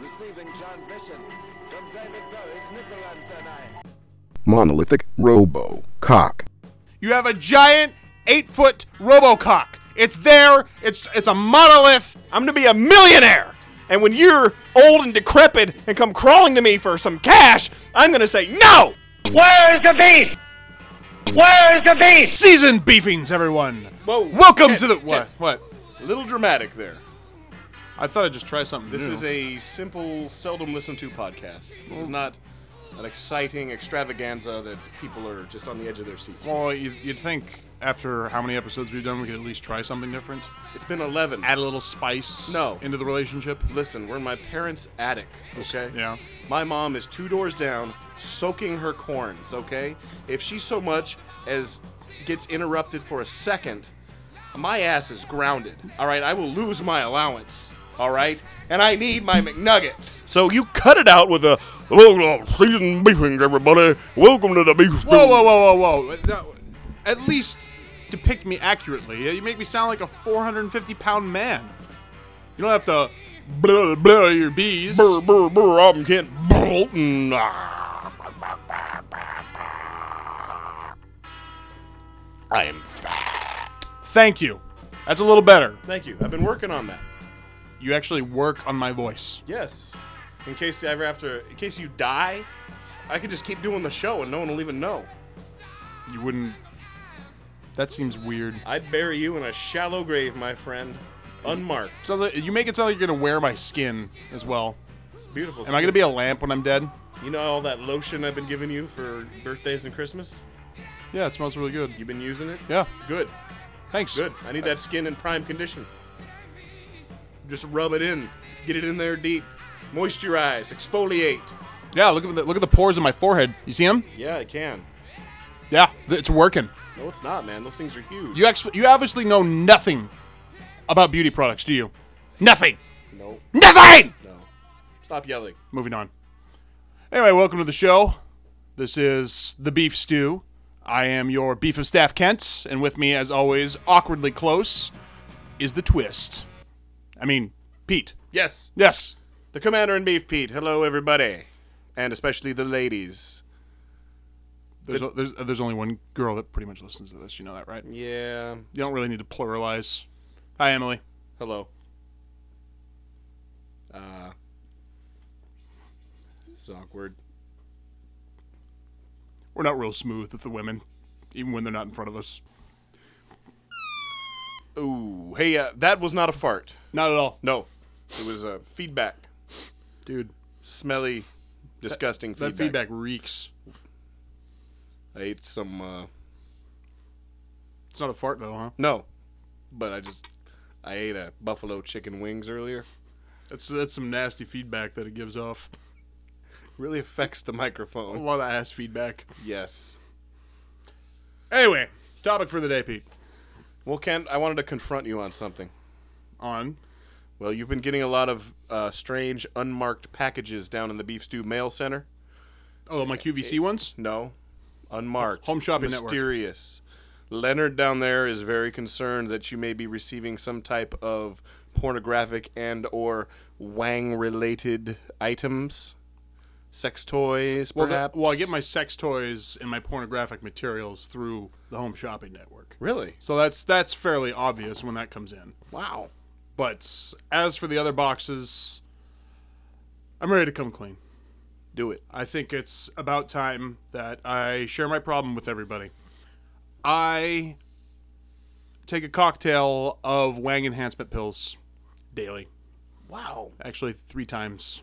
Receiving transmission from David Bowie's Nickel Antennae. Monolithic Robo Cock. You have a giant eight foot Robocock. It's there. It's it's a monolith. I'm gonna be a millionaire. And when you're old and decrepit and come crawling to me for some cash, I'm gonna say no. Where's the beef? Where's the beef? Season beefings, everyone. Whoa. Welcome Kent, to the what? What? A little dramatic there. I thought I'd just try something This new. is a simple, seldom listened to podcast. This is not an exciting extravaganza that people are just on the edge of their seats. well, you'd, you'd think after how many episodes we've done, we could at least try something different. It's been 11. Add a little spice. No. Into the relationship. Listen, we're in my parents' attic, okay? Yeah. My mom is two doors down, soaking her corns, okay? If she so much as gets interrupted for a second, my ass is grounded, all right? I will lose my allowance, all right? And I need my McNuggets. So you cut it out with a, hello, uh, seasoned beefings, everybody. Welcome to the beef stew." Whoa, whoa, whoa, whoa, whoa! At least depict me accurately. You make me sound like a 450 pound man. You don't have to blah blah your bees. Brr, brr, brr, I'm Kent Bolton. I am fat. Thank you. That's a little better. Thank you. I've been working on that. You actually work on my voice. Yes. In case you ever to, in case you die, I could just keep doing the show and no one will even know. You wouldn't. That seems weird. I'd bury you in a shallow grave, my friend, unmarked. Sounds like you make it sound like you're gonna wear my skin as well. It's beautiful. Am I gonna be a lamp when I'm dead? You know all that lotion I've been giving you for birthdays and Christmas? Yeah, it smells really good. You've been using it? Yeah, Good. thanks. Good. I need that skin in prime condition. Just rub it in. Get it in there deep. Moisturize. Exfoliate. Yeah, look at the look at the pores in my forehead. You see them? Yeah, I can. Yeah, it's working. No, it's not, man. Those things are huge. You ex- you obviously know nothing about beauty products, do you? Nothing. no, Nothing. no. Stop yelling. Moving on. Anyway, welcome to the show. This is the Beef Stew. I am your Beef of Staff Kent, and with me, as always, awkwardly close, is the Twist. I mean, Pete. Yes. Yes. The Commander in Beef Pete. Hello, everybody. And especially the ladies. There's, there's there's only one girl that pretty much listens to this. You know that, right? Yeah. You don't really need to pluralize. Hi, Emily. Hello. Uh. This is awkward. We're not real smooth with the women, even when they're not in front of us. Ooh. Hey, uh, that was not a fart. Not at all, No. It was uh, feedback. dude. Smelly, disgusting That feedback. feedback reeks. I ate some. Uh, It's not a fart though, huh? no, but I just I ate a buffalo chicken wings earlier. That's that's some nasty feedback that it gives off. Really affects the microphone. A lot of ass feedback. Yes. Anyway, topic for the day, Pete. Well, Ken, I wanted to confront you on something. On Well, you've been getting a lot of uh, strange unmarked packages down in the Beef Stew Mail Center. oh my QVC ones. No, unmarked. Home Shopping Network. Mysterious. Leonard down there is very concerned that you may be receiving some type of pornographic and or Wang related items, sex toys, Well, perhaps. well, I get my sex toys and my pornographic materials through the Home Shopping Network, really so that's that's fairly obvious when that comes in. wow. But as for the other boxes, I'm ready to come clean. Do it. I think it's about time that I share my problem with everybody. I take a cocktail of Wang enhancement pills daily, Wow. actually three times,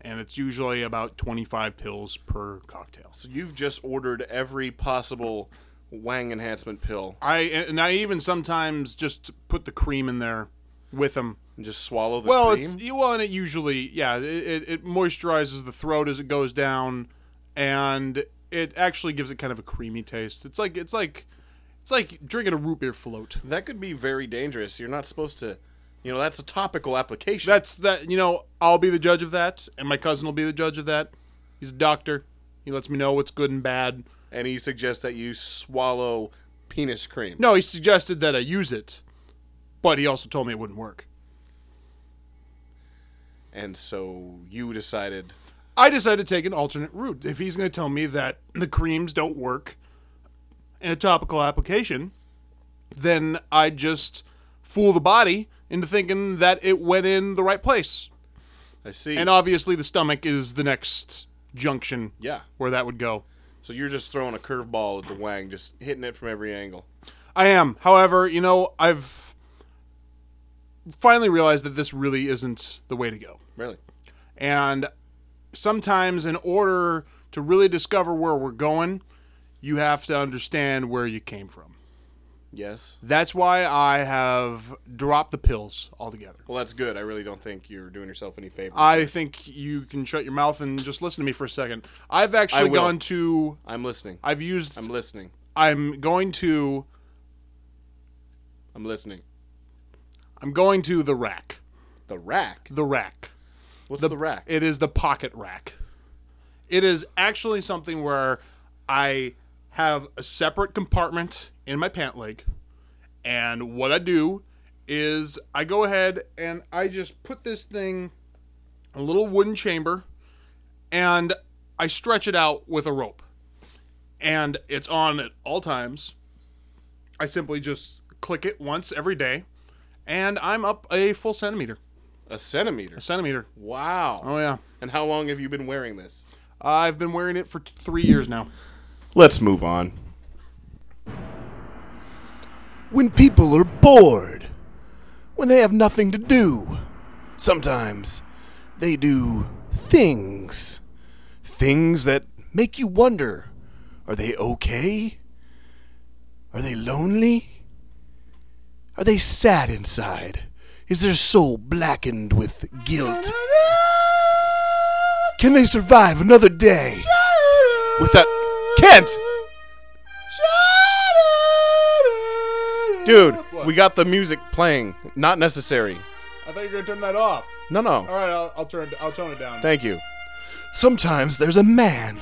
and it's usually about 25 pills per cocktail. So you've just ordered every possible Wang enhancement pill I and I even sometimes just put the cream in there with them. and just swallow the well, cream. it's well, and it usually yeah, it, it, it moisturizes the throat as it goes down, and it actually gives it kind of a creamy taste. It's like it's like it's like drinking a root beer float. that could be very dangerous. You're not supposed to. You know, that's a topical application. That's that. You know, I'll be the judge of that, and my cousin will be the judge of that. He's a doctor. He lets me know what's good and bad. and he suggests that you swallow penis cream. No, he suggested that I use it, but he also told me it wouldn't work. and so you decided. I decided to take an alternate route. If he's going to tell me that the creams don't work in a topical application, then I just fool the body into thinking that it went in the right place. I see. And obviously, the stomach is the next junction yeah. where that would go. So you're just throwing a curveball at the wang, just hitting it from every angle. I am. However, you know, I've finally realized that this really isn't the way to go. Really? And sometimes, in order to really discover where we're going, you have to understand where you came from. Yes. That's why I have dropped the pills altogether. Well, that's good. I really don't think you're doing yourself any favors. I think you can shut your mouth and just listen to me for a second. I've actually gone to. I'm listening. I've used. I'm listening. I'm going to. I'm listening. I'm going to the rack. The rack. The rack. What's the, rack? It is the pocket rack. It is actually something where I have a separate compartment in my pant leg, and what I do is I go ahead and I just put this thing, a little wooden chamber, and I stretch it out with a rope, and it's on at all times. I simply just click it once every day, and I'm up a full centimeter. a centimeter. A centimeter. Wow. Oh yeah. And how long have you been wearing this? I've been wearing it for t- three years now. Let's move on. when people are bored, when they have nothing to do. Sometimes they do things. Things that make you wonder are they okay? Are they lonely? Are they sad inside? Is their soul blackened with guilt? Can they survive another day without. Kent! Dude, we got the music playing. Not necessary. I thought you were gonna turn that off. No, no. All right, I'll, I'll turn. I'll tone it down. Thank you. Sometimes there's a man.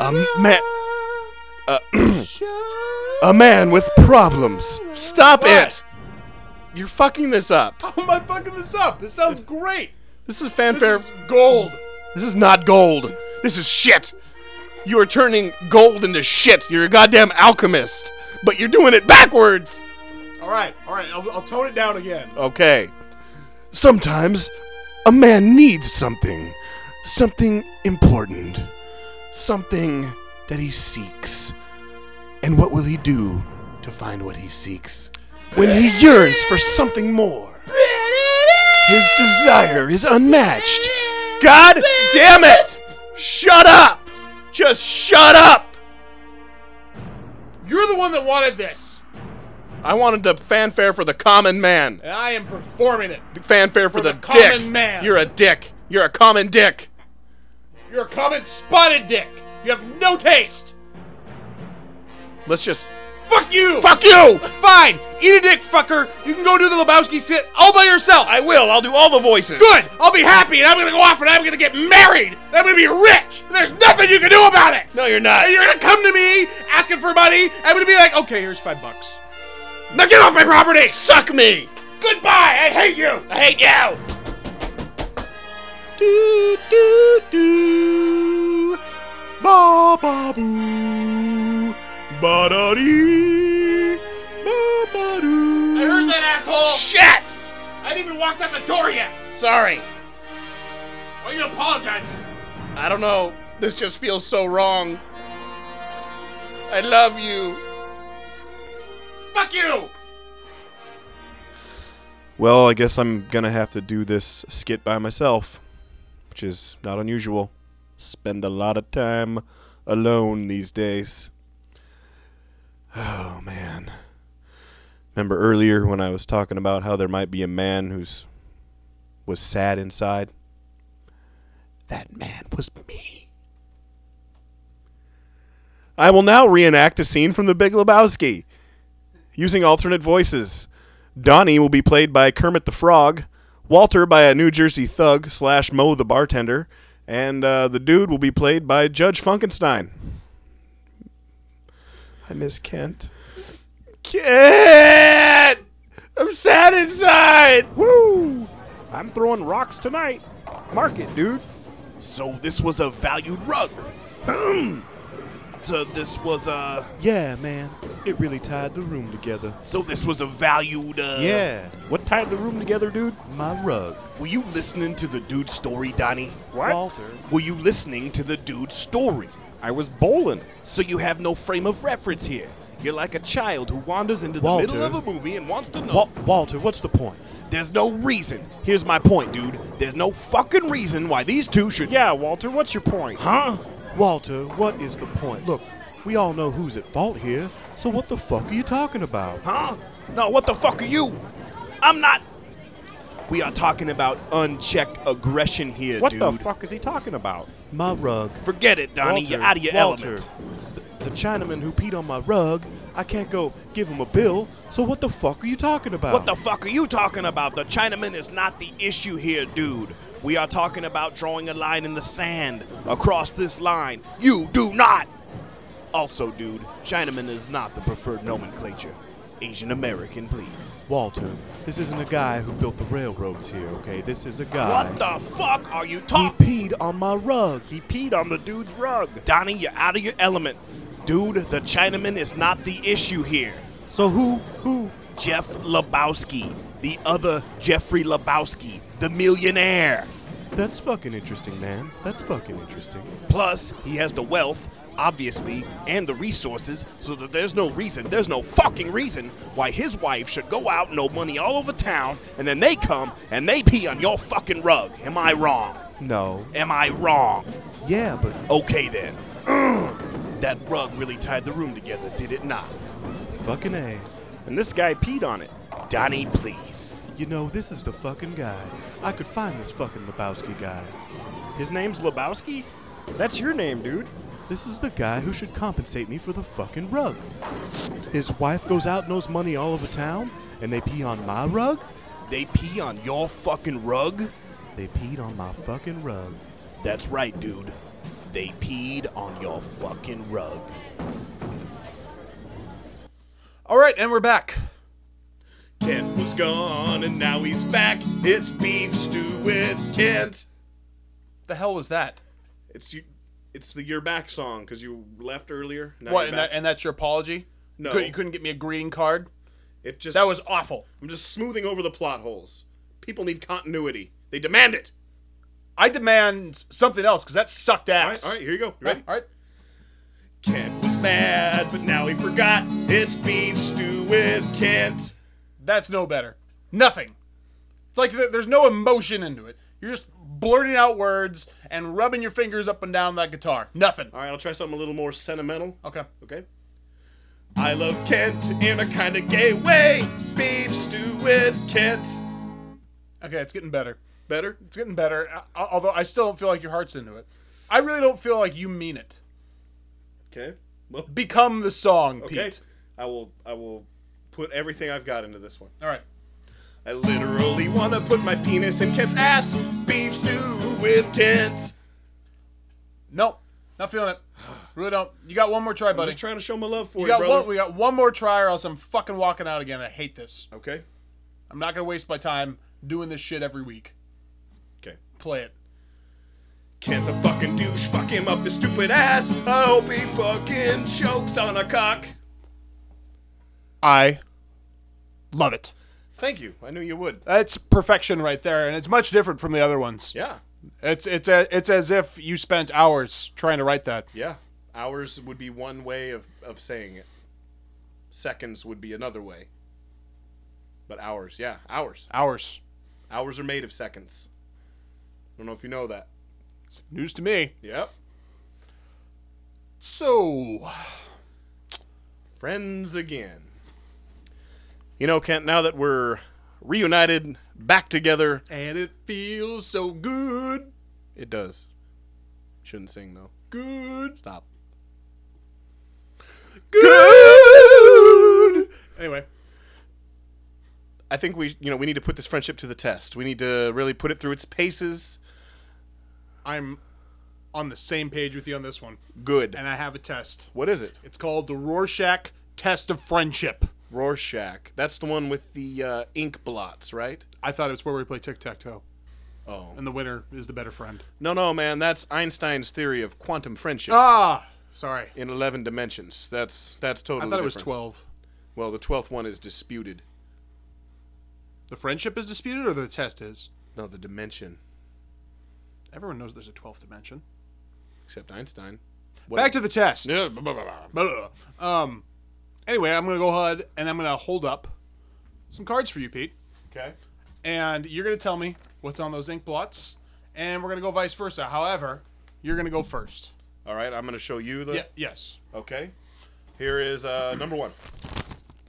A man. Uh, a man with problems. Stop it! You're fucking this up. How am I fucking this up? This sounds great. This is fanfare. This is gold. This is not gold. This is shit. You are turning gold into shit. You're a goddamn alchemist. But you're doing it backwards. All right, all right. I'll, I'll tone it down again. Okay. Sometimes a man needs something. Something important. Something that he seeks. And what will he do to find what he seeks? When he yearns for something more. His desire is unmatched. God damn it! Shut up! Just shut up! You're the one that wanted this, I wanted the fanfare for the common man. and I am performing it. The fanfare for, For the, the common dick. man. You're a dick. You're a common dick. You're a common spotted dick. You have no taste. Let's just Fuck you. fuck you. Fine. Eat a dick, fucker. You can go do the Lebowski sit all by yourself. I will. I'll do all the voices. Good. I'll be happy, and I'm gonna go off, and I'm gonna get married. And I'm gonna be rich. And there's nothing you can do about it. No, you're not. And you're gonna come to me asking for money. I'm gonna be like, okay, here's five bucks. Now get off my property. Suck me. Goodbye. I hate you. I hate you. Do do do. Ba ba boo. Ba da dee. Ba ba doo. I heard that asshole. Shit. I haven't even walked out the door yet. Sorry. Why are you apologizing? I don't know. This just feels so wrong. I love you. Fuck you. Well, I guess I'm gonna have to do this skit by myself, which is not unusual. Spend a lot of time alone these days. Oh man. Remember earlier when I was talking about how there might be a man who's was sad inside? That man was me. I will now reenact a scene from The Big Lebowski using alternate voices. Donnie will be played by Kermit the Frog, Walter by a New Jersey thug slash Moe the bartender, and uh, the dude will be played by Judge Funkenstein. I miss Kent. Kent! I'm sad inside! Woo! I'm throwing rocks tonight. Mark it, dude. So this was a valued rug. so this was a. Yeah, man. It really tied the room together. So this was a valued. Uh, Yeah. What tied the room together, dude? My rug. Were you listening to the dude's story, Donnie? What? Walter. Were you listening to the dude's story? I was bowling. So you have no frame of reference here. You're like a child who wanders into the Walter. middle of a movie and wants to know. Wa- Walter, what's the point? There's no reason. Here's my point, dude. There's no fucking reason why these two should. Yeah, Walter, what's your point? Huh? Walter, what is the point? Look, we all know who's at fault here, so what the fuck are you talking about? Huh? No, what the fuck are you? I'm not. We are talking about unchecked aggression here, What dude. What the fuck is he talking about? My rug. Forget it, Donnie. Walter, You're out of your Walter, element. The, the Chinaman who peed on my rug, I can't go give him a bill, so what the fuck are you talking about? What the fuck are you talking about? The Chinaman is not the issue here, dude. We are talking about drawing a line in the sand across this line. You do not. Also, dude, Chinaman is not the preferred nomenclature. Asian American, please. Walter, this isn't a guy who built the railroads here, okay? This is a guy. What the fuck are you talking? He peed on my rug. He peed on the dude's rug. Donnie, you're out of your element. Dude, the Chinaman is not the issue here. So who, who? Jeff Lebowski, the other Jeffrey Lebowski, the millionaire. That's fucking interesting, man. That's fucking interesting. Plus, he has the wealth, obviously, and the resources, so that there's no reason, there's no fucking reason why his wife should go out and owe money all over town, and then they come and they pee on your fucking rug. Am I wrong? No. Am I wrong? Yeah, but Okay then. that rug really tied the room together, did it not? fucking A. And this guy peed on it. Donnie, please. You know, this is the fucking guy. I could find this fucking Lebowski guy. His name's Lebowski? That's your name, dude. This is the guy who should compensate me for the fucking rug. His wife goes out and owes money all over town, and they pee on my rug? They pee on your fucking rug? They peed on my fucking rug. That's right, dude. They peed on your fucking rug. All right, and we're back. Kent was gone and now he's back. It's beef stew with Kent. The hell was that? It's you. It's the "You're Back" song because you left earlier. Now what? you're And, back. that, and that's your apology? No. Could- you couldn't get me a green card. it just That was awful. I'm just smoothing over the plot holes. People need continuity. They demand it. I demand something else because that sucked All right, ass. all right. Here you go. You ready? All right. Kent was mad, but now he forgot. It's beef stew with Kent. That's no better. Nothing. It's like th- there's no emotion into it. You're just blurting out words and rubbing your fingers up and down that guitar. Nothing. All right, I'll try something a little more sentimental. Okay. Okay. I love Kent in a kind of gay way. Beef stew with Kent. Okay, it's getting better. Better? It's getting better. Uh, al- Although I still don't feel like your heart's into it. I really don't feel like you mean it. Okay. Well, Become the song, okay. Pete. I will. I will put everything I've got into this one. All right. I literally want to put my penis in Kent's ass. Beef stew with Kent. Nope. Not feeling it. Really don't. You got one more try, I'm buddy. just trying to show my love for You you, got brother. one. We got one more try, or else I'm fucking walking out again. I hate this. okay. I'm not gonna waste my time doing this shit every week. Okay. Play it. Kent's a fucking douche. Fuck him up his stupid ass. I hope he fucking chokes on a cock. I love it. Thank you. I knew you would. That's perfection right there, and it's much different from the other ones. Yeah. It's it's a, it's as if you spent hours trying to write that. Yeah. Hours would be one way of, of saying it. Seconds would be another way. But hours, yeah, hours. Hours. Hours are made of seconds. I Don't know if you know that. It's news to me. Yep. So, Friends again. You know, Kent, now that we're reunited, back together, and it feels so good, it does. Shouldn't sing though. good, Stop. good. Anyway, I think we, you know, we need to put this friendship to the test. We need to really put it through its paces. I'm on the same page with you on this one, Good. and I have a test. What is it? It's called the Rorschach Test of Friendship. Rorschach. That's the one with the uh, ink blots, right? I thought it was where we play tic tac toe. Oh. and the winner is the better friend. No, no, man. That's Einstein's theory of quantum friendship Ah, sorry. in 11 dimensions. That's that's totally I thought it was different. twelve. Well, the 12th one is disputed. The friendship is disputed, or the test is. No, the dimension. Everyone knows there's a twelfth dimension. Except Einstein. Back to the test. Yeah, blah, blah, blah, blah. Blah. Um. Anyway, I'm gonna go ahead and I'm gonna hold up some cards for you, Pete, Okay. and you're gonna tell me what's on those ink blots, and we're gonna go vice versa. However, you're gonna go first. All right, I'm going to show you the. Yeah. Yes. Okay. Here is uh, number one.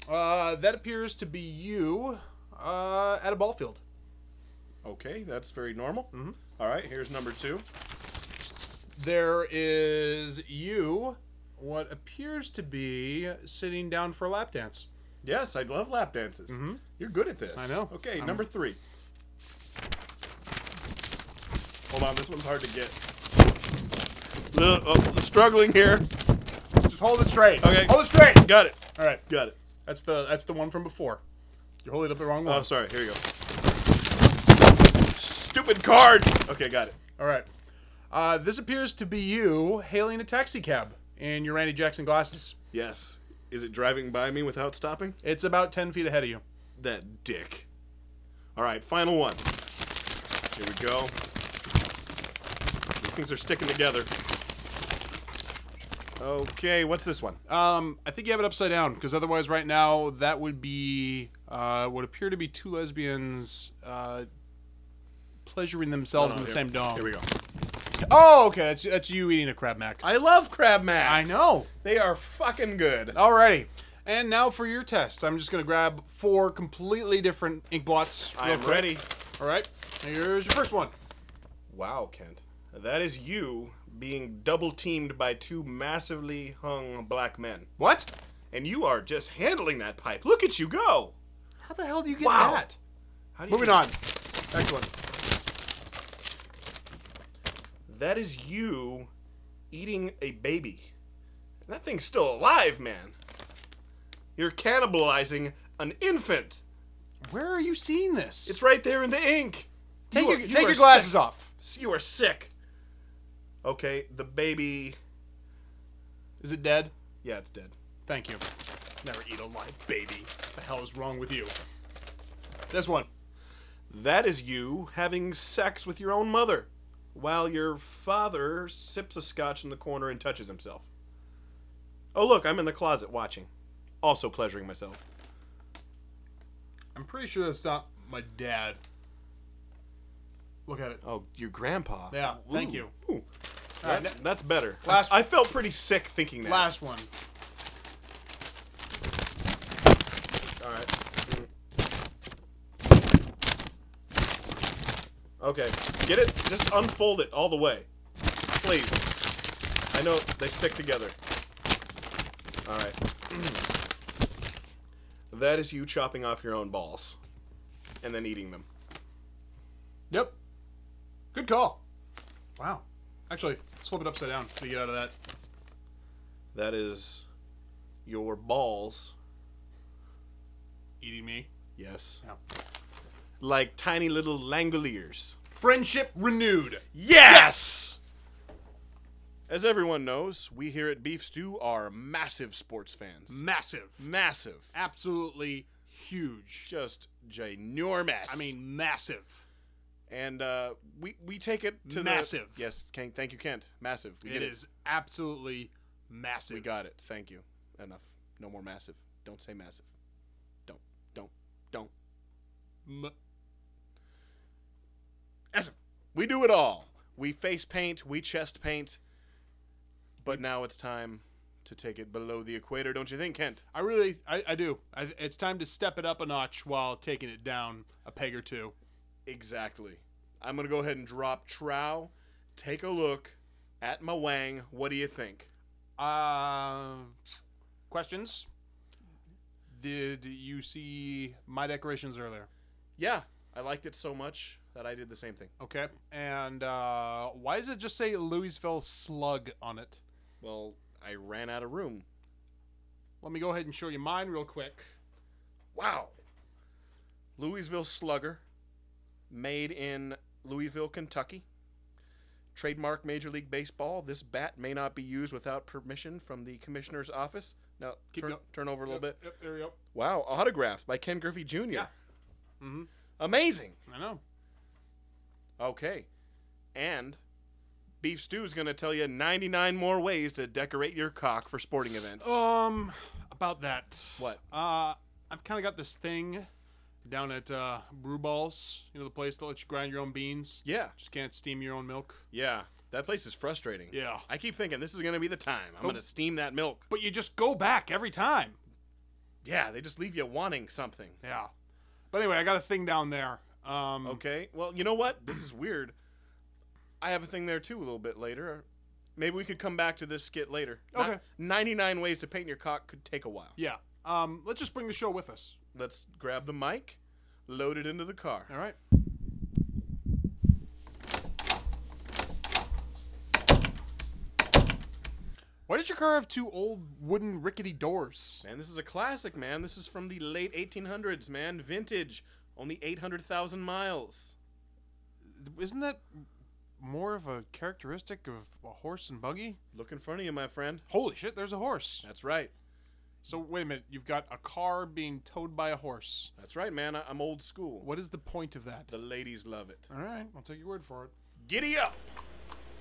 Uh, that appears to be you uh, at a ball field. Okay, that's very normal. Mm-hmm. right, here's number two. There is you, what appears to be sitting down for a lap dance. Yes, I love lap dances. You're good at this. I know. Okay, I'm- number three. Hold on, this one's hard to get. Little, oh, struggling here. Just hold it straight. Okay. Hold it straight. Got it. All right. Got it. That's the that's the one from before. You're holding up the wrong one. Oh, sorry. Here you go. Stupid card. Okay, got it. All right. Uh, this appears to be you hailing a taxi cab in your Randy Jackson glasses. Yes. Is it driving by me without stopping? It's about ten feet ahead of you. That dick. All right, final one. Here we go. These things are sticking together. Okay, what's this one? Um, I think you have it upside down because otherwise, right now, that would be uh, would appear to be two lesbians uh, pleasuring themselves No, in the here- same dome. Here we go. Oh, okay. That's that's you eating a crab mac. I love crab macs. I know. They are fucking good. Alrighty. And now for your test. I'm just gonna grab four completely different ink blots. I am ready. All right. Here's your first one. Wow, Kent. That is you being double teamed by two massively hung black men. What? And you are just handling that pipe. Look at you go. How the hell do you get Wow. that? How do you Moving on. Next one. That is you eating a baby. That thing's still alive, man. You're cannibalizing an infant. Where are you seeing this? It's right there in the ink. take You your are- you take are your glasses sick. off. You are sick. Okay, the baby. Is it dead? Yeah, it's dead. Thank you. Never eat a live baby. The hell is wrong with you? This one. That is you having sex with your own mother while your father sips a scotch in the corner and touches himself. Oh, look, I'm in the closet watching. Also pleasuring myself. I'm pretty sure that's not my dad. Look at it. Oh, your grandpa. Yeah, thank Ooh. you. Ooh. All right, That- that's better. Last- I, I felt pretty sick thinking that. last one. All right. Okay, get it. Just unfold it all the way, please. I know they stick together. All right. that is you chopping off your own balls, and then eating them. Yep. Good call. Wow. Actually, let's flip it upside down so you get out of that. That is your balls. Eating me. Yes. Yeah. Like tiny little langoliers. Friendship renewed. Yes! As everyone knows, we here at Beef Stew are massive sports fans. Massive. Massive. Absolutely huge. Just ginormous. I mean, massive. and uh, we we take it to the- Massive. yes, Ken, thank you, Kent. Massive. We It is absolutely massive. We got it. Thank you. Enough. No more massive. Don't say massive. Don't. Don't. Don't. M- Awesome. We do it all. We face paint. We chest paint. But now it's time to take it below the equator, don't you think, Kent? I really, I, I do. I, it's time to step it up a notch while taking it down a peg or two. Exactly. I'm gonna go ahead and drop trow. Take a look at my wang. What do you think? Uh, questions? Did you see my decorations earlier? Yeah, I liked it so much that I did the same thing. Okay. And uh, why does it just say Louisville Slug on it? Well, I ran out of room. Let me go ahead and show you mine real quick. Wow. Louisville Slugger, made in Louisville, Kentucky. Trademark Major League Baseball. This bat may not be used without permission from the commissioner's office. Now, Keep turn, turn over a little bit. Yep, there we go. Wow, autographs by Ken Griffey Jr. Yeah. Mm-hmm. Amazing. I know. Okay. And Beef Stew is going to tell you 99 more ways to decorate your cock for sporting events. Um, about that. What? Uh, I've kind of got this thing down at uh, Brew Balls. You know the place that lets you grind your own beans. Yeah. Just can't steam your own milk. Yeah. That place is frustrating. Yeah. I keep thinking this is going to be the time. I'm going to steam that milk. But you just go back every time. Yeah, they just leave you wanting something. Yeah. But anyway, I got a thing down there. Um, Okay. Well, you know what? This is weird. I have a thing there too a little bit later. Maybe we could come back to this skit later. Not- Okay. 99 ways to paint your cock could take a while. Yeah. Um, let's just bring the show with us. Let's grab the mic, load it into the car. All right. Why did your car have two old wooden rickety doors? Man, this is a classic, man. This is from the late 1800s, man. Vintage. Only 800,000 miles. Isn't that more of a characteristic of a horse and buggy? Look in front of you, my friend. Holy shit, there's a horse. That's right. So wait a minute, you've got a car being towed by a horse. That's right, man. I- I'm old school. What is the point of that? The ladies love it. All right, I'll take your word for it. Giddy up!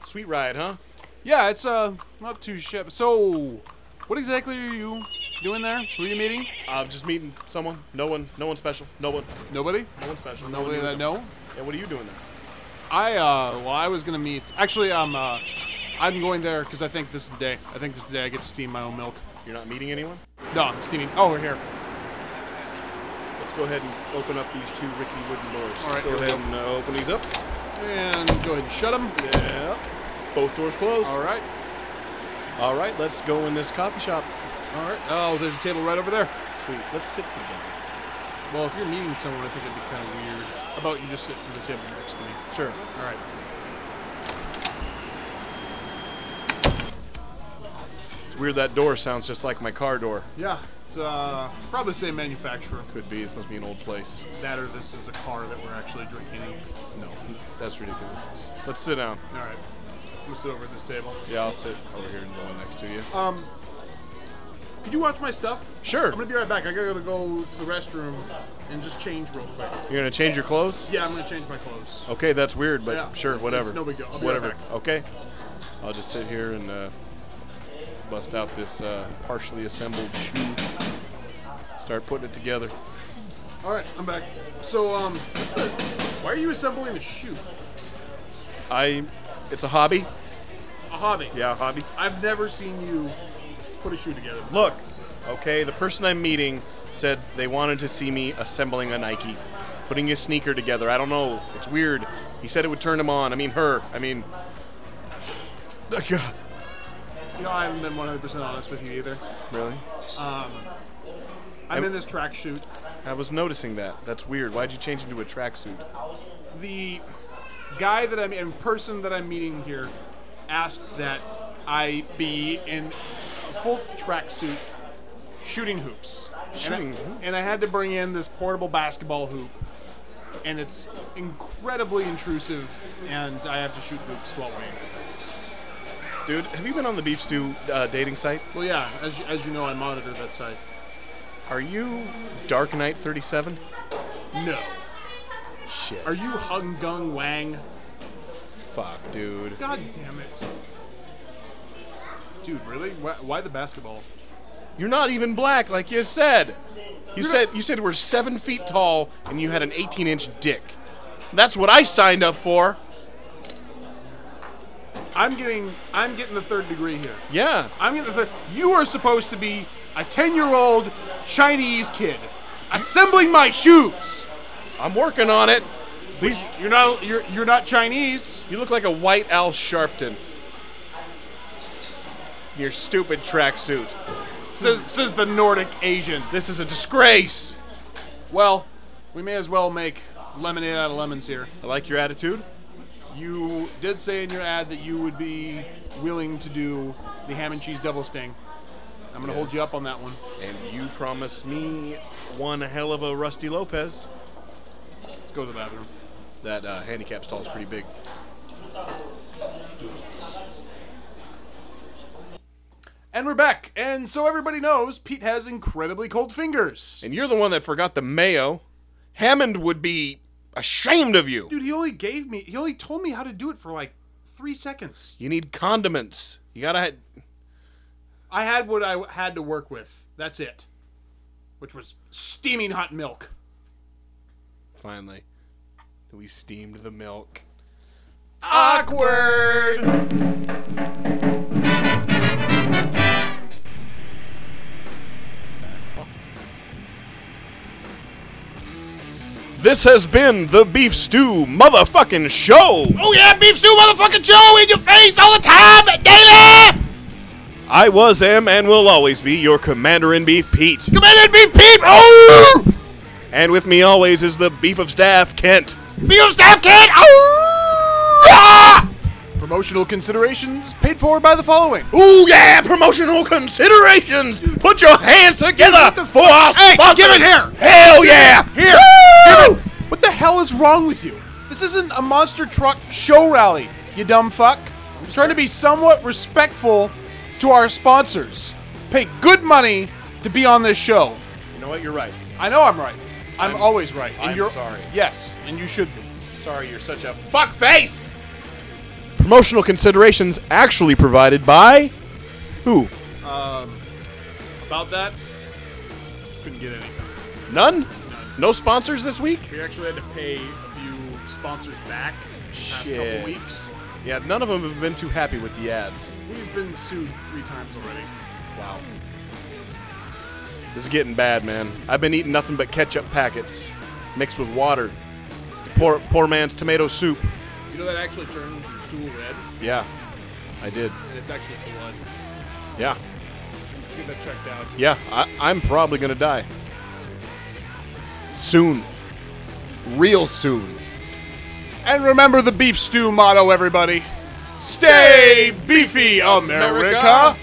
Sweet ride, huh? Yeah, it's uh not too shit. So, what exactly are you doing there? Who are you meeting? I'm just meeting someone. No one. No one special. No one. Nobody. No one special. No Nobody one that I you know. Yeah, what are you doing there? I uh well I was gonna meet. Actually, I'm uh I'm going there because I think this is the day. I think this is the day I get to steam my own milk. You're not meeting anyone? No, I'm steaming. Oh, we're here. Let's go ahead and open up these two rickety wooden doors. All right, go ahead and uh, open these up. And go ahead and shut them. Yeah. Both doors closed. All right. All right, let's go in this coffee shop. All right. Oh, there's a table right over there. Sweet. Let's sit together. Well, if you're meeting someone, I think it'd be kind of weird. How about you just sit to the table next to me? Sure. All right. It's weird that door sounds just like my car door. Yeah, it's uh probably the same manufacturer. Could be. This must be an old place. That or this is a car that we're actually drinking. No, that's ridiculous. Let's sit down. All right. I'm sit over at this table. Yeah, I'll sit over here and the one next to you. Um, could you watch my stuff? Sure. I'm gonna be right back. I gotta go to the restroom and just change real quick. You're gonna change your clothes? Yeah, I'm gonna change my clothes. Okay, that's weird, but Yeah, sure, it's whatever. no big deal. I'll be right back. Okay. I'll just sit here and uh, bust out this uh, partially assembled shoe. Start putting it together. All right, I'm back. So, um, why are you assembling a shoe? I. It's a hobby. A hobby. Yeah, a hobby. I've never seen you put a shoe together. Look, okay, the person I'm meeting said they wanted to see me assembling a Nike, putting a sneaker together. I don't know. It's weird. He said it would turn him on. I mean, her. I mean. God. You know, I haven't been 100% honest with you either. Really? Um, I'm in this track shoot. I was noticing that. That's weird. Why'd you change into a tracksuit? the guy that I'm in person that I'm meeting here asked that I be in a full tracksuit shooting hoops. Shooting and I, hoops? and I had to bring in this portable basketball hoop. And it's incredibly intrusive, and I have to shoot hoops while waiting for them. Dude, have you been on the Beef Stew uh, dating site? Well, yeah, as, as you know, I monitor that site. Are you Dark Knight 37? No. Shit. Are you Hung Gung Wang? Fuck, dude. God damn it. Dude, really? Why, why the basketball? You're not even black, like you said. You said you said we're seven feet tall and you had an 18 inch dick. That's what I signed up for. I'm getting I'm getting the third degree here. Yeah. I'm getting the third. You are supposed to be a 10 year old Chinese kid assembling my shoes. I'm working on it. These, You're not you're you're not Chinese. you look like a white Al Sharpton. Your stupid tracksuit. Says says the Nordic Asian. This is a disgrace. Well, we may as well make lemonade out of lemons here. I like your attitude. You did say in your ad that you would be willing to do the ham and cheese double sting. I'm gonna hold you up on that one. And you promised me one hell of a Rusty Lopez. Let's go to the bathroom. that uh, handicap stall is pretty big. And we're back. And so everybody knows Pete has incredibly cold fingers. And you're the one that forgot the mayo. Hammond would be ashamed of you. Dude, he only gave me, he only told me how to do it for like three seconds. You need condiments. You gotta. ha- I had what I had to work with. That's it. Which was steaming hot milk. Finally, we steamed the milk. Awkward! This has been the beef stew motherfucking show. Oh yeah, beef stew motherfucking show in your face all the time, daily! I was, am, and will always be your commander in beef, Pete. Commander in Beef Pete! Oh! And with me always is the beef of staff, Kent. Beef of staff Kent! Oh! Promotional considerations paid for by the following. Ooh yeah, promotional considerations. Put your hands together what the for our Hey, sponsors. give it here. Hell yeah! Here! Woo! It. What the hell is wrong with you? This isn't a monster truck show rally, you dumb fuck. I'm trying to be somewhat respectful to our sponsors. Pay good money to be on this show. You know what? You're right. I know I'm right. I'm, I'm- always right. And I'm you're, sorry. Yes, and you should be. Sorry, you're such a fuck face. Promotional considerations actually provided by who? Um, About that, couldn't get anything. None. No sponsors this week. We actually had to pay a few sponsors back the past Shit. couple weeks. Yeah, none of them have been too happy with the ads. We've been sued three times already. Wow. This is getting bad, man. I've been eating nothing but ketchup packets mixed with water. Poor poor man's tomato soup. You know that actually turns your stool red, Yeah, I did. and it's actually blood. Yeah, Let's get that checked out. yeah. I, I'm probably gonna die soon. Real soon. And remember the beef stew motto, everybody. Stay beefy, America.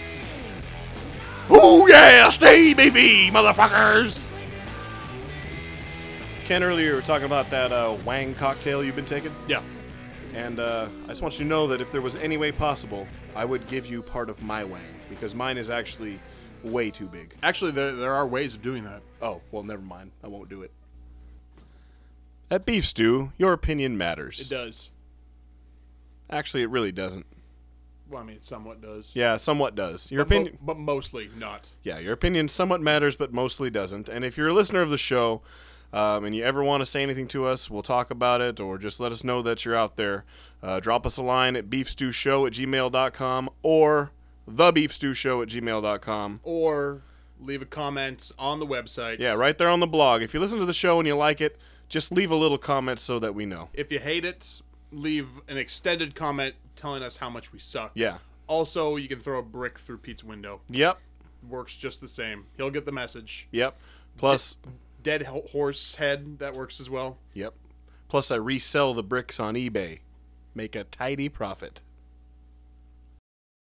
Ooh yeah, stay beefy, motherfuckers. Ken, earlier you were talking about that uh, Wang cocktail you've been taking. Yeah. And uh, I just want you to know that if there was any way possible, I would give you part of my wang because mine is actually way too big. Actually, there, there are ways of doing that. Oh, well, never mind. I won't do it. At Beef Stew, your opinion matters. It does. Actually, it really doesn't. Well, I mean, it somewhat does. Yeah, somewhat does. Your But, mo- opinion, but mostly not. yeah, your opinion somewhat matters, but mostly doesn't. And if you're a listener of the show, um, and you ever want to say anything to us, we'll talk about it, or just let us know that you're out there. Uh, drop us a line at beefstewshow at gmail.com or thebeefstewshow at gmail.com. Or leave a comment on the website. Yeah, right there on the blog. If you listen to the show and you like it, just leave a little comment so that we know. If you hate it, leave an extended comment telling us how much we suck. Yeah. Also, you can throw a brick through Pete's window. Yep. Works just the same. He'll get the message. Yep. Plus, Dead ho- horse head, that works as well. yep. Plus, I resell the bricks on eBay. Make a tidy profit.